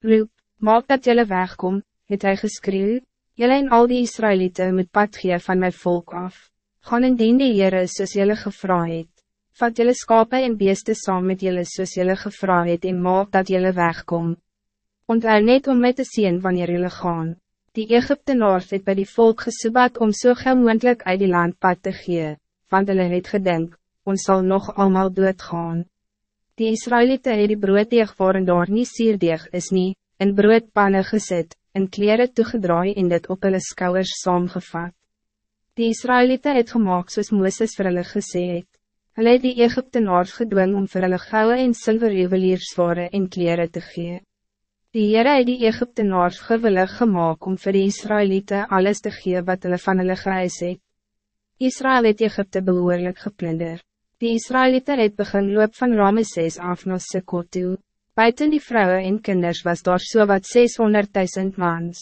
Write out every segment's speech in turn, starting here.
Roep, maak dat jullie wegkom, het hy geskreeuw, Jelle en al die Israëlieten moet pad gee van mijn volk af. Gaan en dien die Heere soos jylle gevra het. Vat jylle skape en beeste saam met jylle soos jylle gevra het en maak dat jylle wegkom. Onthou net om mij te zien wanneer jylle gaan. Die Egyptenaars het by die volk gesoebat om so gauw moendlik uit die land pad te gee, want hulle het gedink, ons zal nog allemaal doodgaan. Die Israëlieten het die brooddeeg waarin daar nie sierdeeg is nie, in broodpanne gezet, in kleren toegedraai en dit op hulle skouwers saamgevat. Die Israëlieten het gemaakt soos Mooses vir hulle gesê het. Hulle het die Egyptenaars gedwing om vir hulle gouden en silver juweliersware en kleren te gee. Die Heere het die Egyptenaars gewillig gemaakt om vir die Israëlieten alles te gee wat hulle van hulle gehuis het. Israël het Egypte behoorlijk geplunder. Die Israëlieten het begin loop van Ramesses af na Sekot toe. Buiten die vrouwen en kinders was daar so wat 600.000 mans.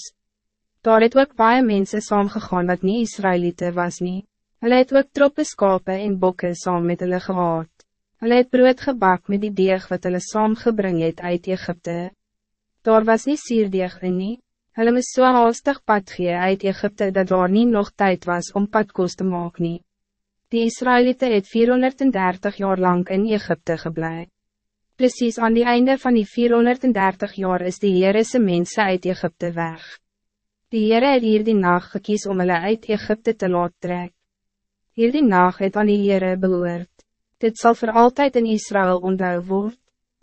Daar het ook baie mense saamgegaan wat niet Israëlieten was nie. Hulle het ook troppe skape en bokke saam met hulle gehad. Hulle het brood gebak met die deeg wat hulle saamgebring het uit Egypte. Daar was niet sierdeeg in nie. Hulle moes so haastig pad gee uit Egypte dat daar niet nog tijd was om padkoos te maak nie. Die Israëlieten het 430 jaar lang in Egypte gebleven. Precies aan die einde van die 430 jaar is die Heerese mense uit Egypte weg. Die Heere het hier die nacht gekies om hulle uit Egypte te laat trek. Hier die nacht het aan die Heere behoort. Dit zal voor altijd in Israël onthou word.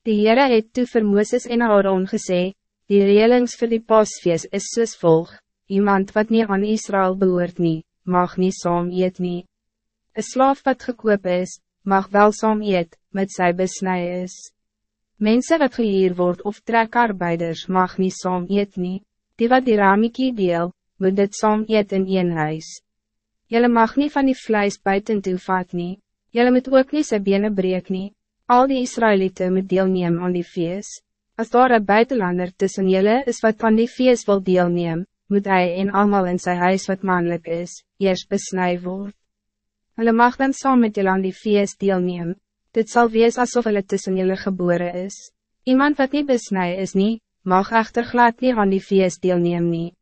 Die Heere het toe vir Mooses en Aaron gesê, die reelings vir die pasfeest is soos volg, iemand wat niet aan Israël behoort nie, mag niet saam eet nie. Een slaaf wat gekoop is, mag wel saam eet, met sy besnij is. Mensen wat gehuur word of trekarbeiders mag niet saam eet nie, die wat die ramiekie deel, moet dit saam eet in een huis. Jelle mag niet van die vlees buiten toe vat nie, jelle moet ook niet sy bene breek nie, al die Israëlieten moet deelneem aan die feest. Als daar een buitenlander tussen jelle is wat van die feest wil deelneem, moet hij in allemaal in zijn huis wat mannelijk is, eerst besnij word. Hulle mag dan saam met jelle aan die feest deelneem, dit zal wees alsof hulle tussen jullie geboren is. Iemand wat niet besnij is niet, mag echter glad niet aan die feest deelneem nie.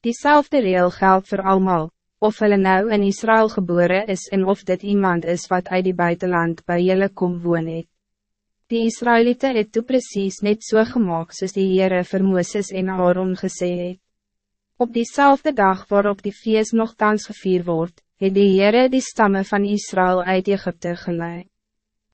Diezelfde reel geldt voor allemaal, of hulle nou in Israël geboren is en of dit iemand is wat uit die buitenland bij jullie kom woon het. Die Israëlieten het toe precies net so gemaakt soos die Heere vir Mooses en Aaron gesê het. Op diezelfde dag waarop die feest nog thans gevierd wordt, het die Heere die stammen van Israël uit Egypte geleid.